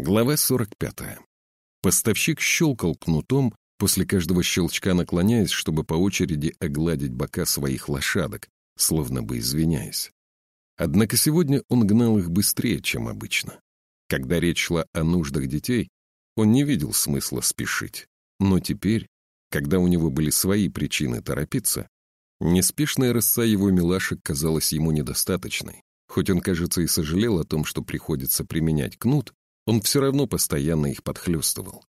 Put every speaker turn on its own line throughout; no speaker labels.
Глава 45. Поставщик щелкал кнутом, после каждого щелчка наклоняясь, чтобы по очереди огладить бока своих лошадок, словно бы извиняясь. Однако сегодня он гнал их быстрее, чем обычно. Когда речь шла о нуждах детей, он не видел смысла спешить. Но теперь, когда у него были свои причины торопиться, неспешная роса его милашек казалась ему недостаточной. Хоть он, кажется, и сожалел о том, что приходится применять кнут, он все равно постоянно их подхлестывал.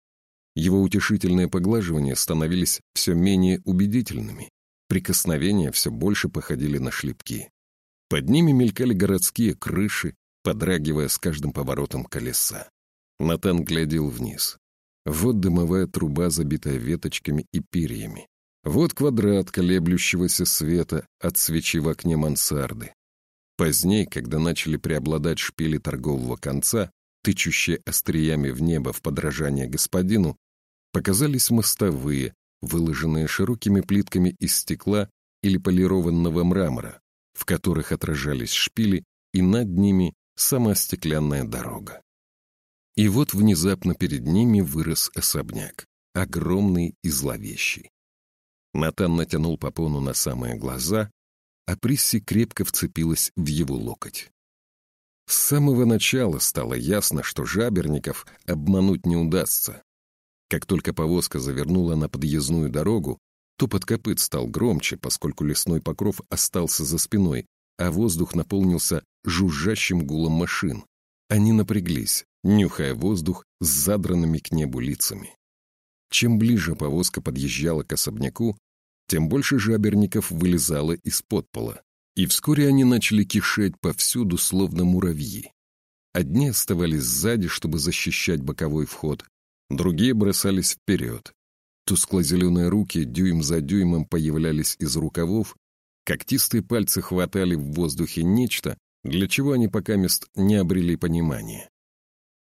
Его утешительные поглаживания становились все менее убедительными, прикосновения все больше походили на шлепки. Под ними мелькали городские крыши, подрагивая с каждым поворотом колеса. Натан глядел вниз. Вот дымовая труба, забитая веточками и перьями. Вот квадрат колеблющегося света от свечи в окне мансарды. Позднее, когда начали преобладать шпили торгового конца, тычущие остриями в небо в подражание господину, показались мостовые, выложенные широкими плитками из стекла или полированного мрамора, в которых отражались шпили, и над ними сама стеклянная дорога. И вот внезапно перед ними вырос особняк, огромный и зловещий. Натан натянул попону на самые глаза, а Присси крепко вцепилась в его локоть. С самого начала стало ясно, что жаберников обмануть не удастся. Как только повозка завернула на подъездную дорогу, топот копыт стал громче, поскольку лесной покров остался за спиной, а воздух наполнился жужжащим гулом машин. Они напряглись, нюхая воздух с задранными к небу лицами. Чем ближе повозка подъезжала к особняку, тем больше жаберников вылезало из-под пола. И вскоре они начали кишеть повсюду, словно муравьи. Одни оставались сзади, чтобы защищать боковой вход, другие бросались вперед. Тускло-зеленые руки дюйм за дюймом появлялись из рукавов, когтистые пальцы хватали в воздухе нечто, для чего они пока мест не обрели понимания.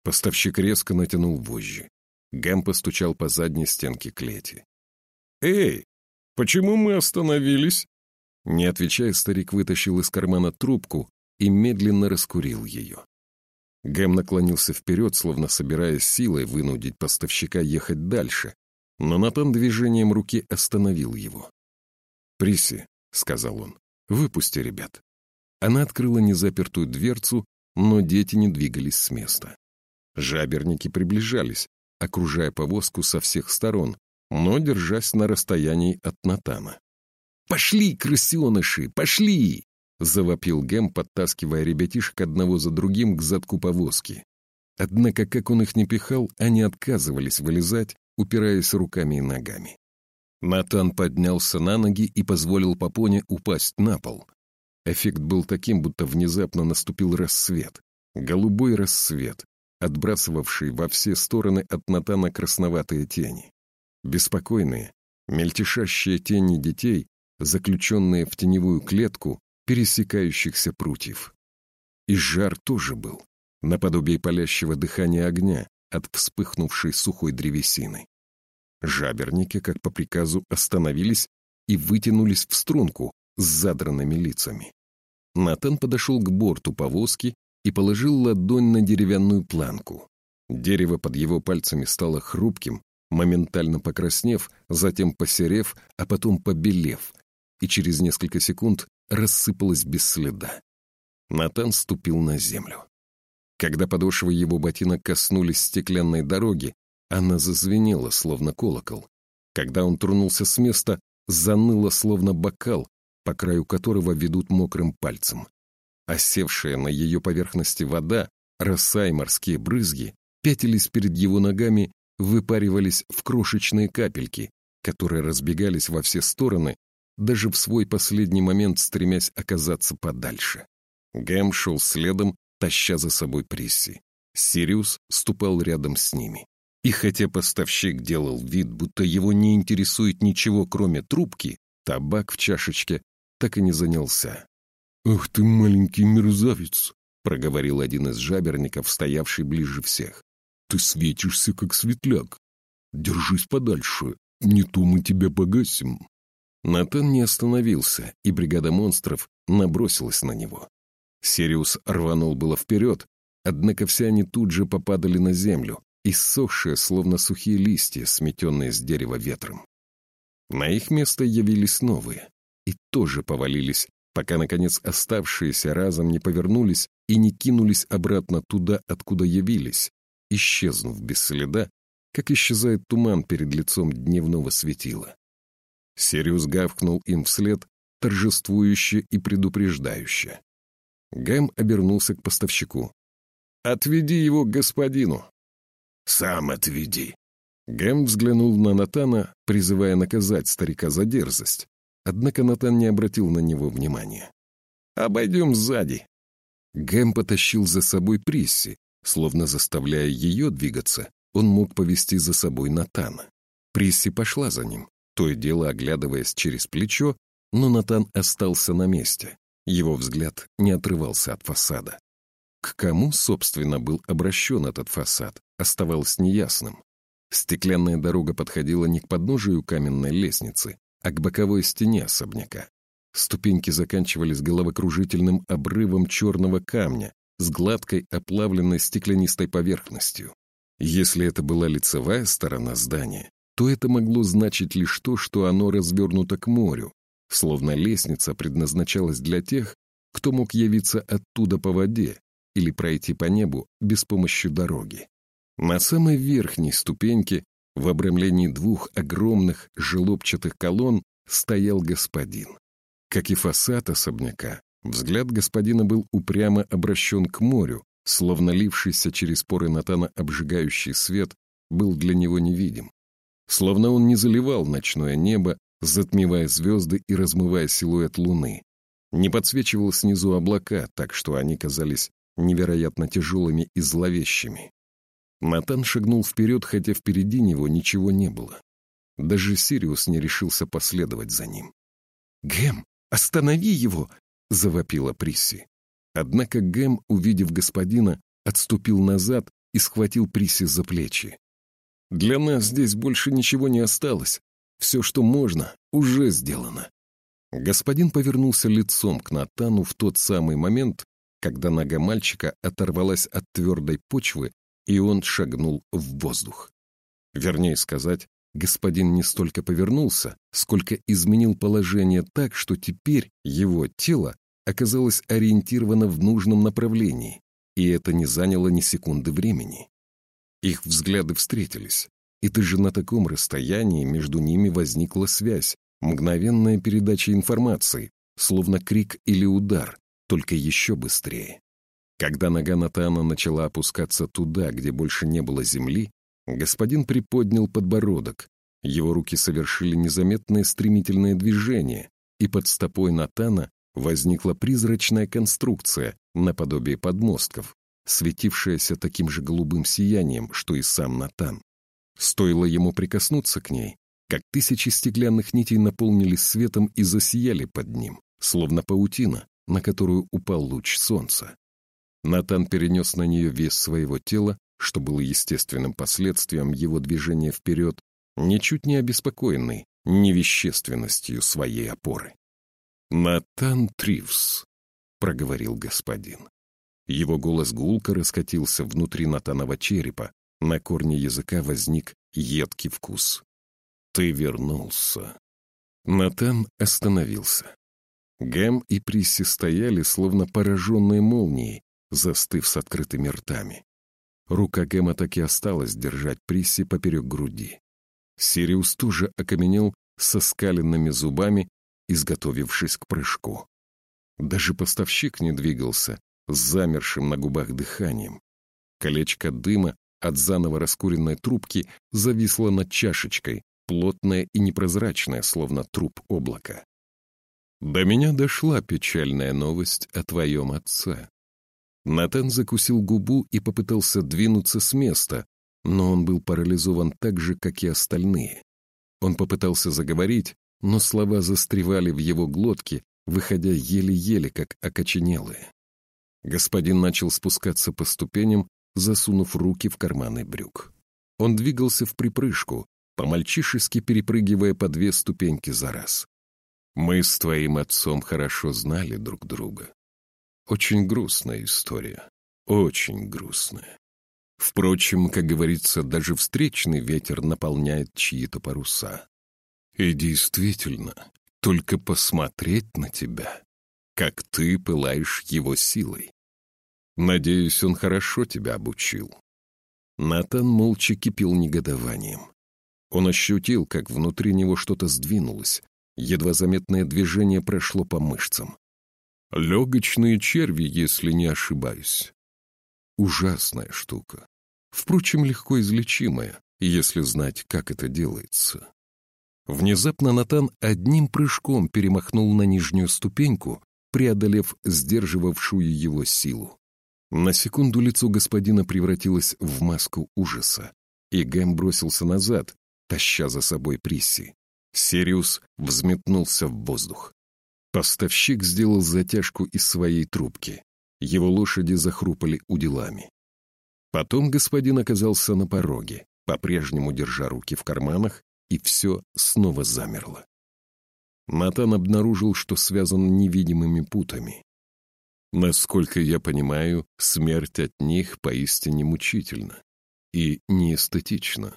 Поставщик резко натянул вожжи. Гэм постучал по задней стенке клети. «Эй, почему мы остановились?» Не отвечая, старик вытащил из кармана трубку и медленно раскурил ее. Гэм наклонился вперед, словно собираясь силой вынудить поставщика ехать дальше, но Натан движением руки остановил его. «Приси», — сказал он, — «выпусти ребят». Она открыла незапертую дверцу, но дети не двигались с места. Жаберники приближались, окружая повозку со всех сторон, но держась на расстоянии от Натана. «Пошли, крысеныши, пошли!» — завопил Гэм, подтаскивая ребятишек одного за другим к задку повозки. Однако, как он их не пихал, они отказывались вылезать, упираясь руками и ногами. Натан поднялся на ноги и позволил Папоне упасть на пол. Эффект был таким, будто внезапно наступил рассвет. Голубой рассвет, отбрасывавший во все стороны от Натана красноватые тени. Беспокойные, мельтешащие тени детей заключенные в теневую клетку пересекающихся прутьев. И жар тоже был, наподобие палящего дыхания огня от вспыхнувшей сухой древесины. Жаберники, как по приказу, остановились и вытянулись в струнку с задранными лицами. Натан подошел к борту повозки и положил ладонь на деревянную планку. Дерево под его пальцами стало хрупким, моментально покраснев, затем посерев, а потом побелев, и через несколько секунд рассыпалась без следа. Натан ступил на землю. Когда подошвы его ботинок коснулись стеклянной дороги, она зазвенела, словно колокол. Когда он тронулся с места, заныло, словно бокал, по краю которого ведут мокрым пальцем. Осевшая на ее поверхности вода, роса и морские брызги пятились перед его ногами, выпаривались в крошечные капельки, которые разбегались во все стороны даже в свой последний момент стремясь оказаться подальше. Гэм шел следом, таща за собой Присси. Сириус ступал рядом с ними. И хотя поставщик делал вид, будто его не интересует ничего, кроме трубки, табак в чашечке так и не занялся. «Ах ты, маленький мерзавец!» — проговорил один из жаберников, стоявший ближе всех. «Ты светишься, как светляк. Держись подальше, не то мы тебя погасим». Натан не остановился, и бригада монстров набросилась на него. Сириус рванул было вперед, однако все они тут же попадали на землю, иссохшие, словно сухие листья, сметенные с дерева ветром. На их место явились новые и тоже повалились, пока, наконец, оставшиеся разом не повернулись и не кинулись обратно туда, откуда явились, исчезнув без следа, как исчезает туман перед лицом дневного светила. Сириус гавкнул им вслед, торжествующе и предупреждающе. Гэм обернулся к поставщику. «Отведи его к господину». «Сам отведи». Гэм взглянул на Натана, призывая наказать старика за дерзость. Однако Натан не обратил на него внимания. «Обойдем сзади». Гэм потащил за собой Присси, словно заставляя ее двигаться, он мог повести за собой Натана. Присси пошла за ним, то и дело оглядываясь через плечо, но Натан остался на месте. Его взгляд не отрывался от фасада. К кому, собственно, был обращен этот фасад, оставалось неясным. Стеклянная дорога подходила не к подножию каменной лестницы, а к боковой стене особняка. Ступеньки заканчивались головокружительным обрывом черного камня с гладкой оплавленной стеклянистой поверхностью. Если это была лицевая сторона здания, то это могло значить лишь то, что оно развернуто к морю, словно лестница предназначалась для тех, кто мог явиться оттуда по воде или пройти по небу без помощи дороги. На самой верхней ступеньке, в обрамлении двух огромных желобчатых колонн, стоял господин. Как и фасад особняка, взгляд господина был упрямо обращен к морю, словно лившийся через поры Натана обжигающий свет был для него невидим. Словно он не заливал ночное небо, затмевая звезды и размывая силуэт луны. Не подсвечивал снизу облака, так что они казались невероятно тяжелыми и зловещими. Натан шагнул вперед, хотя впереди него ничего не было. Даже Сириус не решился последовать за ним. «Гэм, останови его!» — завопила Присси. Однако Гэм, увидев господина, отступил назад и схватил Присси за плечи. «Для нас здесь больше ничего не осталось. Все, что можно, уже сделано». Господин повернулся лицом к Натану в тот самый момент, когда нога мальчика оторвалась от твердой почвы, и он шагнул в воздух. Вернее сказать, господин не столько повернулся, сколько изменил положение так, что теперь его тело оказалось ориентировано в нужном направлении, и это не заняло ни секунды времени. Их взгляды встретились, и даже на таком расстоянии между ними возникла связь, мгновенная передача информации, словно крик или удар, только еще быстрее. Когда нога Натана начала опускаться туда, где больше не было земли, господин приподнял подбородок, его руки совершили незаметное стремительное движение, и под стопой Натана возникла призрачная конструкция наподобие подмостков, светившаяся таким же голубым сиянием, что и сам Натан. Стоило ему прикоснуться к ней, как тысячи стеклянных нитей наполнились светом и засияли под ним, словно паутина, на которую упал луч солнца. Натан перенес на нее вес своего тела, что было естественным последствием его движения вперед, ничуть не обеспокоенный невещественностью своей опоры. «Натан Тривс», — проговорил господин. Его голос гулко раскатился внутри Натанова черепа, на корне языка возник едкий вкус. «Ты вернулся». Натан остановился. Гэм и Присси стояли, словно пораженные молнией, застыв с открытыми ртами. Рука Гэма так и осталась держать Присси поперек груди. Сириус тоже окаменел со скаленными зубами изготовившись к прыжку. Даже поставщик не двигался, с замершим на губах дыханием. Колечко дыма от заново раскуренной трубки зависло над чашечкой, плотное и непрозрачное, словно труп облака. «До меня дошла печальная новость о твоем отце». Натан закусил губу и попытался двинуться с места, но он был парализован так же, как и остальные. Он попытался заговорить, но слова застревали в его глотке, выходя еле-еле, как окоченелые. Господин начал спускаться по ступеням, засунув руки в карманы брюк. Он двигался в припрыжку, по-мальчишески перепрыгивая по две ступеньки за раз. Мы с твоим отцом хорошо знали друг друга. Очень грустная история. очень грустная. Впрочем, как говорится, даже встречный ветер наполняет чьи-то паруса. И действительно, только посмотреть на тебя, как ты пылаешь его силой. Надеюсь, он хорошо тебя обучил. Натан молча кипел негодованием. Он ощутил, как внутри него что-то сдвинулось, едва заметное движение прошло по мышцам. Легочные черви, если не ошибаюсь. Ужасная штука. Впрочем, легко излечимая, если знать, как это делается. Внезапно Натан одним прыжком перемахнул на нижнюю ступеньку, преодолев сдерживавшую его силу. На секунду лицо господина превратилось в маску ужаса, и Гэм бросился назад, таща за собой Присси. Сириус взметнулся в воздух. Поставщик сделал затяжку из своей трубки. Его лошади захрупали уделами. Потом господин оказался на пороге, по-прежнему держа руки в карманах, и все снова замерло. Натан обнаружил, что связан невидимыми путами. Насколько я понимаю, смерть от них поистине мучительна и неэстетична.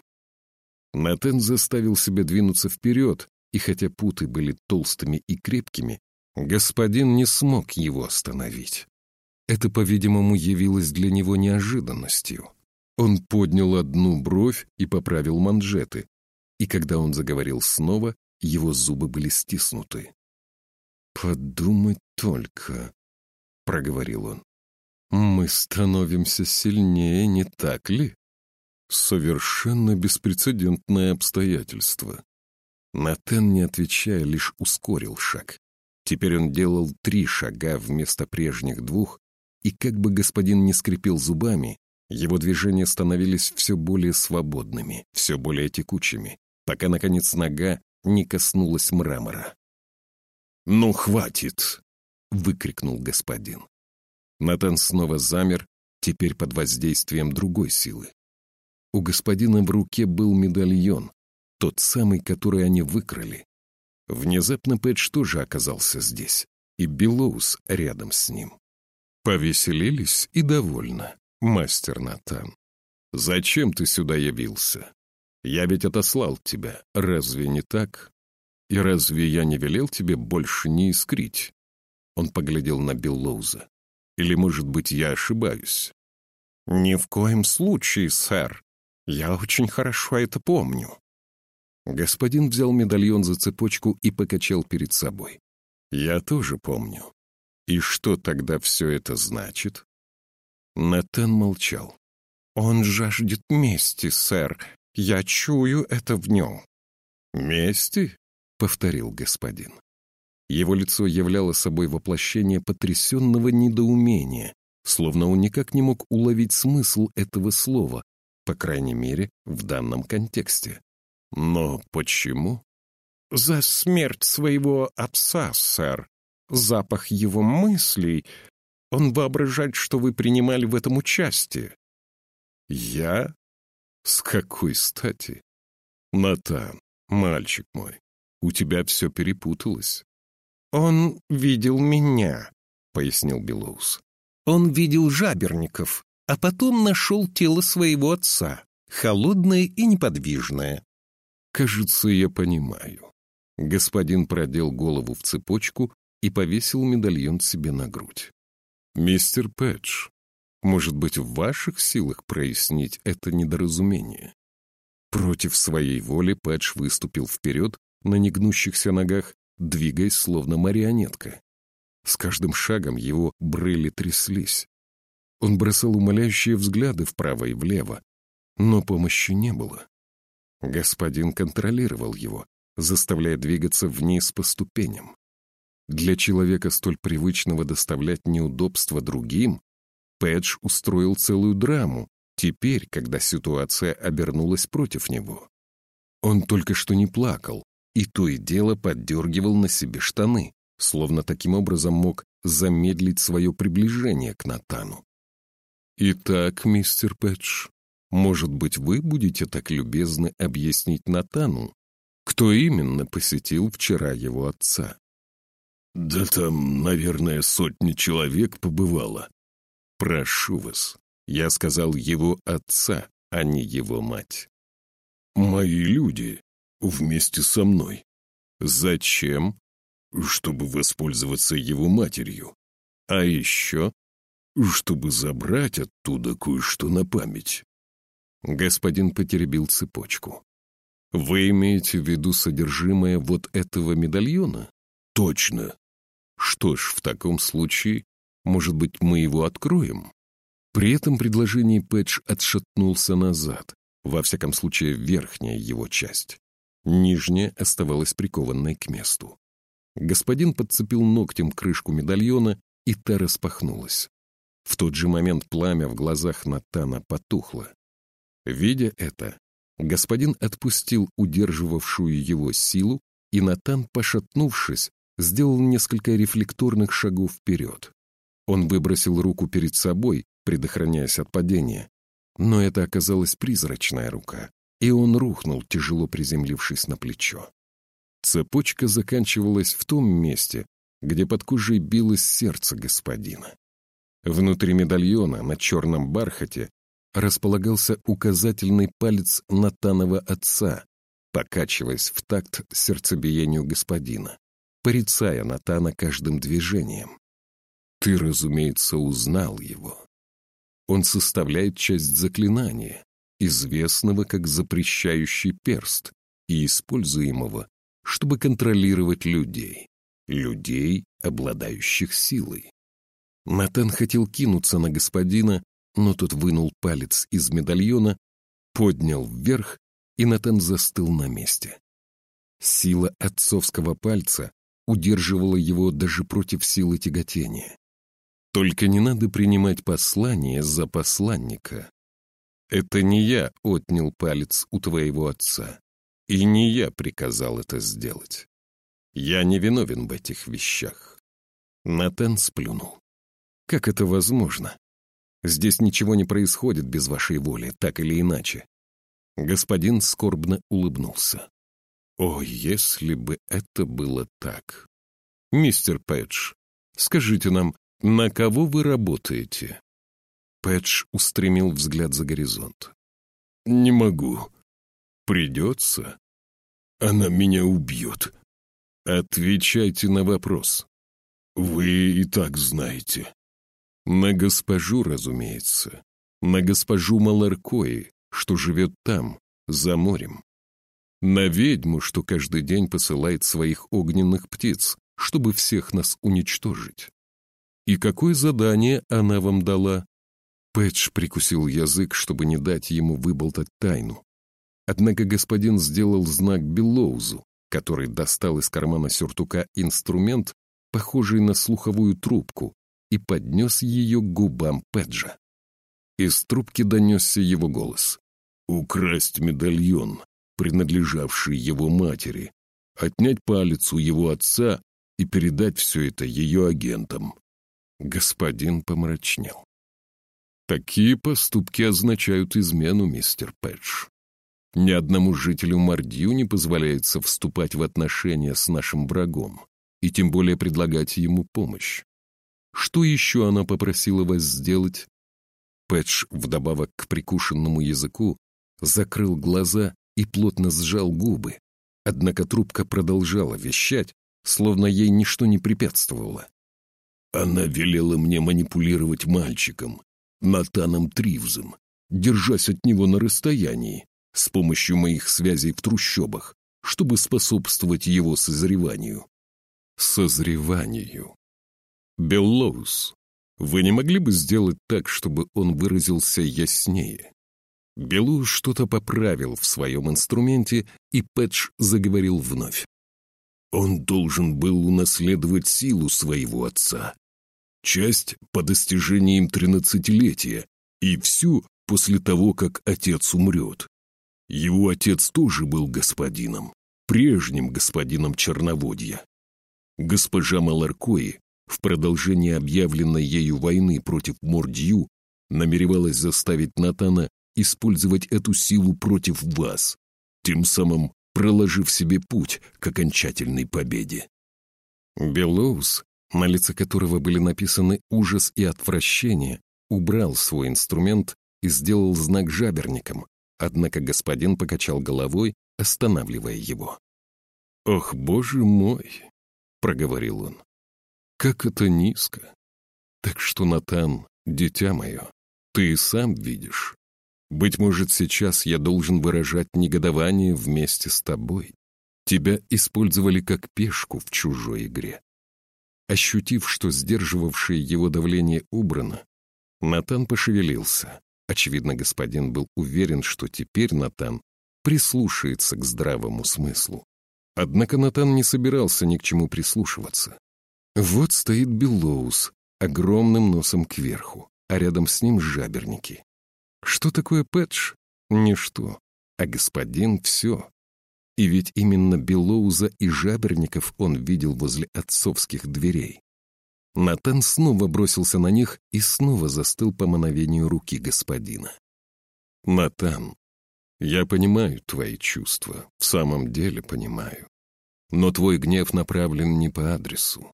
Натан заставил себя двинуться вперед, и хотя путы были толстыми и крепкими, господин не смог его остановить. Это, по-видимому, явилось для него неожиданностью. Он поднял одну бровь и поправил манжеты, и когда он заговорил снова, его зубы были стиснуты. «Подумать только», — проговорил он. «Мы становимся сильнее, не так ли?» Совершенно беспрецедентное обстоятельство. Натан, не отвечая, лишь ускорил шаг. Теперь он делал три шага вместо прежних двух, и как бы господин не скрипел зубами, его движения становились все более свободными, все более текучими, пока, наконец, нога не коснулась мрамора. «Ну, хватит!» — выкрикнул господин. Натан снова замер, теперь под воздействием другой силы. У господина в руке был медальон, тот самый, который они выкрали. Внезапно Пэтч тоже оказался здесь, и Белоус рядом с ним. Повеселились и довольно, мастер Натан. Зачем ты сюда явился? Я ведь отослал тебя, разве не так? И разве я не велел тебе больше не искрить? Он поглядел на Биллоуза. Или, может быть, я ошибаюсь? Ни в коем случае, сэр. Я очень хорошо это помню. Господин взял медальон за цепочку и покачал перед собой. Я тоже помню. И что тогда все это значит? Натан молчал. «Он жаждет мести, сэр, я чую это в нем». «Мести?» — повторил господин. Его лицо являло собой воплощение потрясенного недоумения, словно он никак не мог уловить смысл этого слова, по крайней мере, в данном контексте. Но почему? «За смерть своего отца, сэр. Запах его мыслей. Он воображает, что вы принимали в этом участие». «Я? С какой стати? Натан, мальчик мой, у тебя все перепуталось. Он видел меня, пояснил Белоус. Он видел жаберников, а потом нашел тело своего отца, холодное и неподвижное. Кажется, я понимаю. Господин продел голову в цепочку и повесил медальон себе на грудь. «Мистер Пэтч, может быть, в ваших силах прояснить это недоразумение? Против своей воли Пэтч выступил вперед на негнущихся ногах, двигаясь словно марионетка. С каждым шагом его брыли тряслись. Он бросал умоляющие взгляды вправо и влево, но помощи не было. Господин контролировал его, заставляя двигаться вниз по ступеням. Для человека, столь привычного доставлять неудобства другим, Пэдж устроил целую драму, теперь, когда ситуация обернулась против него. Он только что не плакал, и то и дело поддергивал на себе штаны, словно таким образом мог замедлить свое приближение к Натану. «Итак, мистер Пэтч, может быть, вы будете так любезны объяснить Натану, кто именно посетил вчера его отца?» «Да там, наверное, сотни человек побывало», Прошу вас, я сказал его отца, а не его мать.
Мои люди вместе со мной.
Зачем?
Чтобы воспользоваться его матерью.
А еще?
Чтобы забрать оттуда кое-что на память.
Господин потеребил цепочку. Вы имеете в виду содержимое вот этого медальона?
Точно.
Что ж, в таком случае, может быть, мы его откроем? При этом предложении Пэтч отшатнулся назад, во всяком случае, верхняя его часть. Нижняя оставалась прикованной к месту. Господин подцепил ногтем крышку медальона, и та распахнулась. В тот же момент пламя в глазах Натана потухло. Видя это, господин отпустил удерживавшую его силу, и Натан, пошатнувшись, сделал несколько рефлекторных шагов вперед. Он выбросил руку перед собой, предохраняясь от падения, но это оказалась призрачная рука, и он рухнул, тяжело приземлившись на плечо. Цепочка заканчивалась в том месте, где под кожей билось сердце господина. Внутри медальона на черном бархате располагался указательный палец Натанова отца, покачиваясь в такт сердцебиению господина, порицая Натана каждым движением. Ты, разумеется, узнал его. Он составляет часть заклинания, известного как запрещающий перст и используемого, чтобы контролировать людей, людей, обладающих силой. Натан хотел кинуться на господина, но тот вынул палец из медальона, поднял вверх, и Натан застыл на месте. Сила отцовского пальца удерживала его даже против силы тяготения. Только не надо принимать послание за посланника. Это не я отнял палец у твоего отца, и не я приказал это сделать. Я не виновен в этих вещах. Натан сплюнул. Как это возможно? Здесь ничего не происходит без вашей воли, так или иначе. Господин скорбно улыбнулся. О, если бы это было так. Мистер Пэтч, скажите нам, «На кого вы работаете?» Пэтч устремил взгляд за горизонт.
«Не могу.
Придется.
Она меня убьет».
«Отвечайте на вопрос».
«Вы и так знаете».
«На госпожу, разумеется. На госпожу Маларкои, что живет там, за морем. На ведьму, что каждый день посылает своих огненных птиц, чтобы всех нас уничтожить. «И какое задание она вам дала?» Пэтч прикусил язык, чтобы не дать ему выболтать тайну. Однако господин сделал знак Белоузу, который достал из кармана сюртука инструмент, похожий на слуховую трубку, и поднес ее к губам Пэджа. Из трубки донесся его голос.
«Украсть медальон, принадлежавший его матери, отнять палец у его отца и передать все это ее агентам.
Господин помрачнел. Такие поступки означают измену, мистер Пэтч. Ни одному жителю Мардью не позволяется вступать в отношения с нашим врагом, и тем более предлагать ему помощь. Что еще она попросила вас сделать? Пэтч, вдобавок к прикушенному языку, закрыл глаза и плотно сжал губы, однако трубка продолжала вещать, словно ей ничто не препятствовало.
Она велела мне манипулировать мальчиком, Натаном Тривзом, держась от него на расстоянии, с помощью моих связей в трущобах, чтобы способствовать его созреванию.
Созреванию. Беллоус, вы не могли бы сделать так, чтобы он выразился яснее? Беллоус что-то поправил в своем инструменте, и Пэтч заговорил вновь.
Он должен был унаследовать силу своего отца, часть по достижениям тринадцатилетия и всю после того, как отец умрет. Его отец тоже был господином, прежним господином Черноводья. Госпожа Маларкои в продолжении объявленной ею войны против Мордью намеревалась заставить Натана использовать эту силу против вас, тем самым проложив себе путь к окончательной победе.
Белоус на лице которого были написаны ужас и отвращение, убрал свой инструмент и сделал знак жаберникам, однако господин покачал головой, останавливая его. «Ох, боже мой!» — проговорил он. «Как это низко! Так что, Натан, дитя мое, ты и сам видишь. Быть может, сейчас я должен выражать негодование вместе с тобой. Тебя использовали как пешку в чужой игре. Ощутив, что сдерживавшее его давление убрано, Натан пошевелился. Очевидно, господин был уверен, что теперь Натан прислушается к здравому смыслу. Однако Натан не собирался ни к чему прислушиваться. Вот стоит Белоус, огромным носом кверху, а рядом с ним жаберники. Что такое Пэтч? Ничто. А господин — все. И ведь именно Белоуза и жаберников он видел возле отцовских дверей. Натан снова бросился на них и снова застыл по мановению руки господина. «Натан, я понимаю твои чувства, в самом деле понимаю. Но твой гнев направлен не по адресу.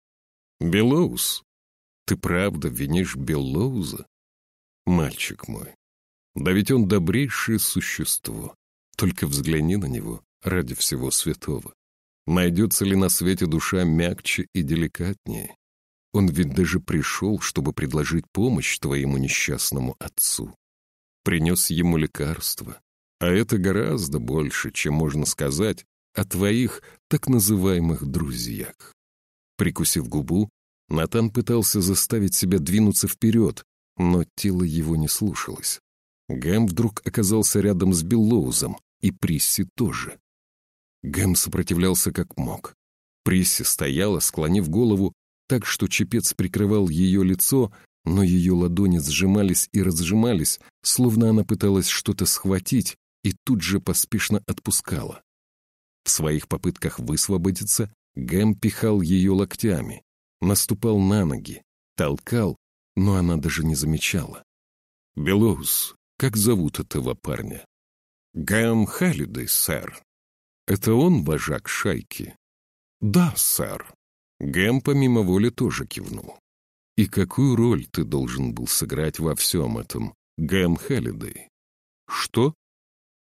Белоуз, ты правда винишь Белоуза? Мальчик мой, да ведь он добрейшее существо. Только взгляни на него ради всего святого. Найдется ли на свете душа мягче и деликатнее? Он ведь даже пришел, чтобы предложить помощь твоему несчастному отцу. Принес ему лекарство. А это гораздо больше, чем можно сказать о твоих так называемых друзьях. Прикусив губу, Натан пытался заставить себя двинуться вперед, но тело его не слушалось. Гэм вдруг оказался рядом с Биллоузом, и Присси тоже. Гэм сопротивлялся как мог. Присси стояла, склонив голову, так что чепец прикрывал ее лицо, но ее ладони сжимались и разжимались, словно она пыталась что-то схватить и тут же поспешно отпускала. В своих попытках высвободиться Гэм пихал ее локтями, наступал на ноги, толкал, но она даже не замечала. «Белоус, как зовут этого парня?» «Гэм Халлидей, сэр». «Это он вожак шайки?» «Да, сэр». Гэм помимо воли тоже кивнул. «И какую роль ты должен был сыграть во всем этом, Гэм Халлидей?» «Что?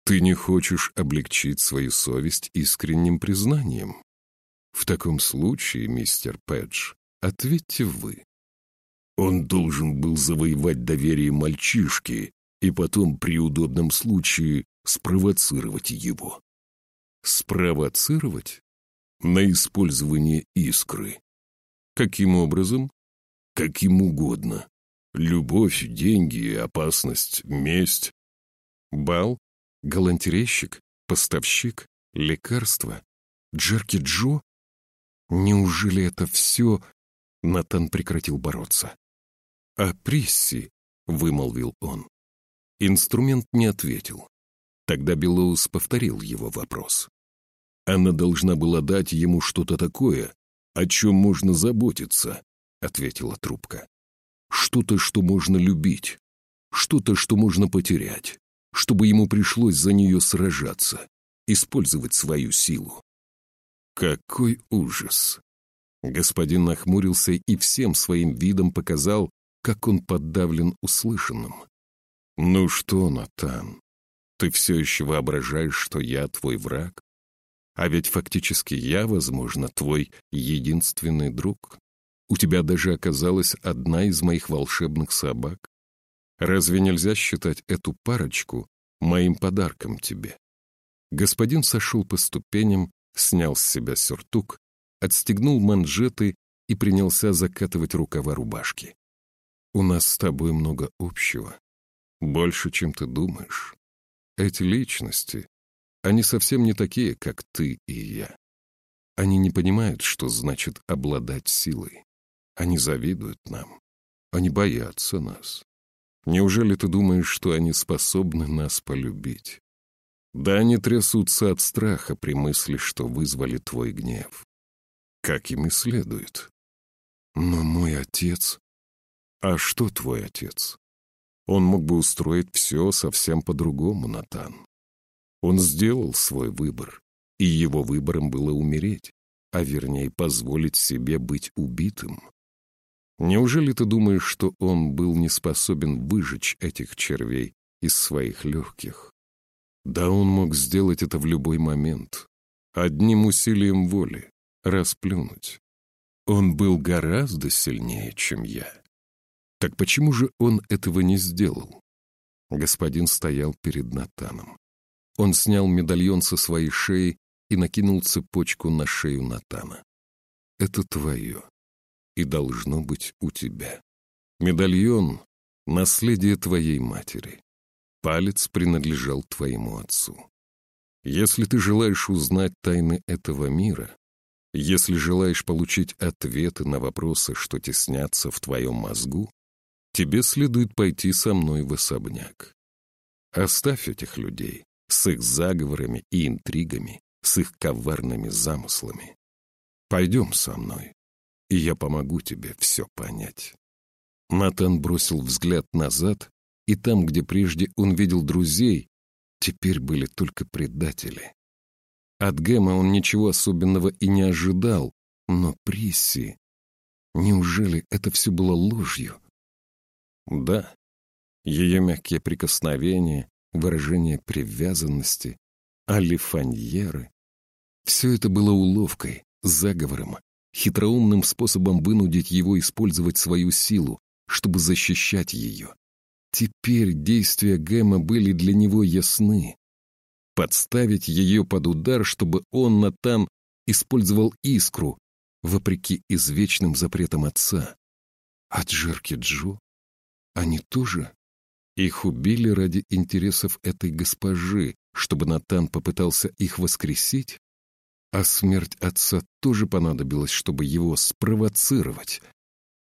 Ты не хочешь облегчить свою совесть искренним признанием?» «В таком случае, мистер Пэдж, ответьте вы».
Он должен был завоевать доверие мальчишки и потом при удобном случае спровоцировать его.
Спровоцировать?
На использование искры.
Каким образом?
Каким угодно. Любовь, деньги, опасность, месть.
Бал, галантерейщик, поставщик, лекарство, Джерки Джо? Неужели это все... Натан прекратил бороться. «А Присси?» — вымолвил он. Инструмент не ответил. Тогда Белоус повторил его вопрос.
«Она должна была дать ему что-то такое, о чем можно заботиться», — ответила трубка. «Что-то, что можно любить, что-то, что можно потерять, чтобы ему пришлось за нее сражаться, использовать свою силу».
Какой ужас! Господин нахмурился и всем своим видом показал, как он подавлен услышанным. «Ну что, Натан, ты все еще воображаешь, что я твой враг? А ведь фактически я, возможно, твой единственный друг. У тебя даже оказалась одна из моих волшебных собак. Разве нельзя считать эту парочку моим подарком тебе?» Господин сошел по ступеням, снял с себя сюртук, отстегнул манжеты и принялся закатывать рукава рубашки. У нас с тобой много общего. Больше, чем ты думаешь. Эти личности, они совсем не такие, как ты и я. Они не понимают, что значит обладать силой. Они завидуют нам. Они боятся нас. Неужели ты думаешь, что они способны нас полюбить? Да они трясутся от страха при мысли, что вызвали твой гнев. Как им и следует. Но мой отец... А что твой отец? Он мог бы устроить все совсем по-другому, Натан. Он сделал свой выбор, и его выбором было умереть, а вернее позволить себе быть убитым. Неужели ты думаешь, что он был не способен выжечь этих червей из своих легких? Да он мог сделать это в любой момент, одним усилием воли, расплюнуть. Он был гораздо сильнее, чем я. Так почему же он этого не сделал? Господин стоял перед Натаном. Он снял медальон со своей шеи и накинул цепочку на шею Натана. «Это твое, и должно быть у тебя. Медальон — наследие твоей матери. Палец принадлежал твоему отцу. Если ты желаешь узнать тайны этого мира, если желаешь получить ответы на вопросы, что теснятся в твоем мозгу, тебе следует пойти со мной в особняк. Оставь этих людей с их заговорами и интригами, с их коварными замыслами. Пойдем со мной, и я помогу тебе все понять. Натан бросил взгляд назад, и там, где прежде он видел друзей, теперь были только предатели. От Гэма он ничего особенного и не ожидал, но Присси... Неужели это все было ложью? Да, ее мягкие прикосновения, выражение привязанности, алифаньеры — все это было уловкой, заговором, хитроумным способом вынудить его использовать свою силу, чтобы защищать ее. Теперь действия Гэма были для него ясны подставить ее под удар, чтобы он, Натан, использовал искру, вопреки извечным запретам отца. А Джерки Джо? Они тоже? Их убили ради интересов этой госпожи, чтобы Натан попытался их воскресить? А смерть отца тоже понадобилась, чтобы его спровоцировать.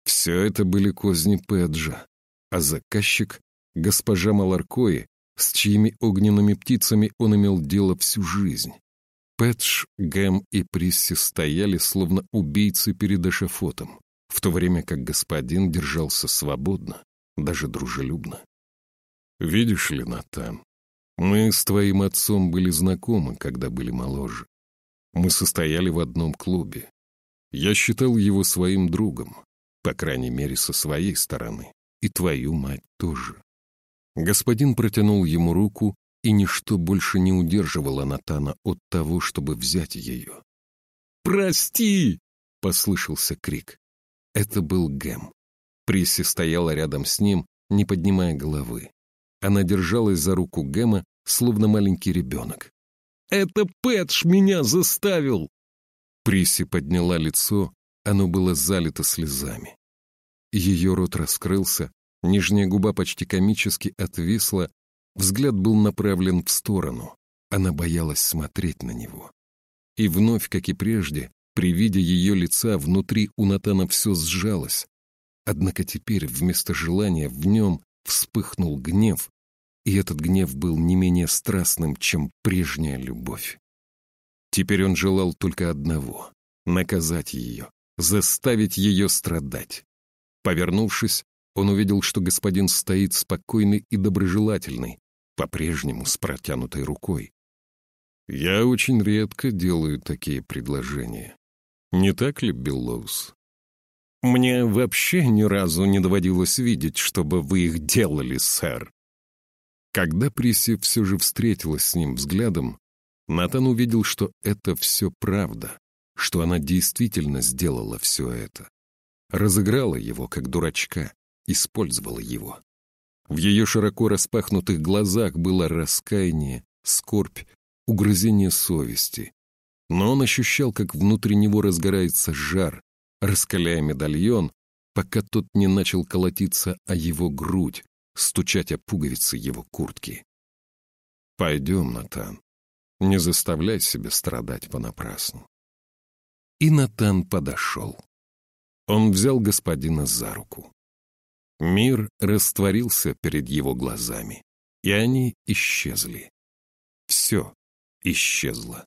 Все это были козни Педжа, а заказчик — госпожа Маларкои, с чьими огненными птицами он имел дело всю жизнь. Пэтч, Гэм и Присси стояли, словно убийцы перед эшафотом, в то время как господин держался свободно, даже дружелюбно. «Видишь ли, Натан, мы с твоим отцом были знакомы, когда были моложе. Мы состояли в одном клубе. Я считал его своим другом, по крайней мере, со своей стороны, и твою мать тоже. Господин протянул ему руку, и ничто больше не удерживало Натана от того, чтобы взять ее. «Прости!» — послышался крик. Это был Гэм. Присси стояла рядом с ним, не поднимая головы. Она держалась за руку Гэма, словно маленький ребенок. «Это Пэтш меня заставил!» Присси подняла лицо, оно было залито слезами. Ее рот раскрылся, Нижняя губа почти комически отвисла, взгляд был направлен в сторону. Она боялась смотреть на него. И вновь, как и прежде, при виде ее лица внутри у Натана все сжалось. Однако теперь вместо желания в нем вспыхнул гнев, и этот гнев был не менее страстным, чем прежняя любовь. Теперь он желал только одного — наказать ее, заставить ее страдать. Повернувшись, он увидел, что господин стоит спокойный и доброжелательный, по-прежнему с протянутой рукой. «Я очень редко делаю такие предложения. Не так ли, Биллоус?» «Мне вообще ни разу не доводилось видеть, чтобы вы их делали, сэр». Когда Приси все же встретилась с ним взглядом, Натан увидел, что это все правда, что она действительно сделала все это. Разыграла его, как дурачка, использовала его. В ее широко распахнутых глазах было раскаяние, скорбь, угрызение совести. Но он ощущал, как внутри него разгорается жар, раскаляя медальон, пока тот не начал колотиться о его грудь, стучать о пуговицы его куртки. «Пойдем, Натан, не заставляй себя страдать понапрасну». И Натан подошел. Он взял господина за руку. Мир растворился перед его глазами, и они исчезли. Все исчезло.